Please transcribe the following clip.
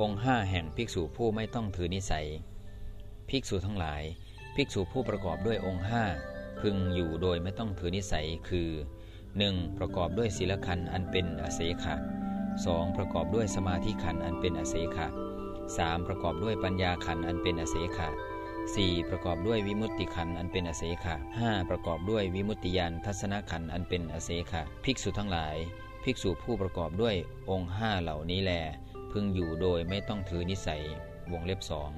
องค์ห้าแห่งภิกษุผู้ไม่ต้องถือนิสัย ภิกษุทั้งหลาย ภิกษุผู้ประกอบด้วยองค์ห้าพึงอยู่โดยไม่ต้องถือนิสัยคือ 1. ประกอบด้วยศีลขันธ์อันเป็นอเสขะ 2. ประกอบด้วยสมาธิขันธ์อันเป็นอเสขะ 3. ประกอบด้วยปัญญาขันธ์อันเป็นอเสขะ 4. ประกอบด้วยวิมุตติขันธ์อันเป็นอเสขะ 5. ประกอบด้วยวิมุตติยานทัศนขันธ์อันเป็นอเสขะ ภิกษุทั้งหลาย ภิกษุผู้ประกอบด้วยองค์ห้าเหล่านี้แล พึงอยู่โดยไม่ต้องถือนิสัยวงเล็บสอง